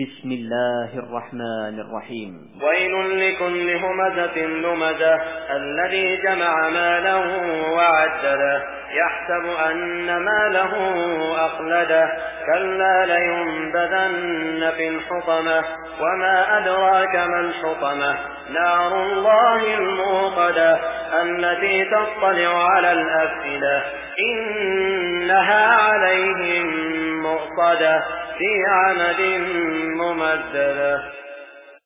بسم الله الرحمن الرحيم. ويل لكل همزة لمزة الذي جمع ماله وعدده. يحسب أن ماله أخلده. كلا لينبذن في الحطمة. وما أدراك ما الحطمة؟ نار الله الموقدة التي تطلع على الأفئدة. إنها عليهم مؤصدة. في عمد ممددة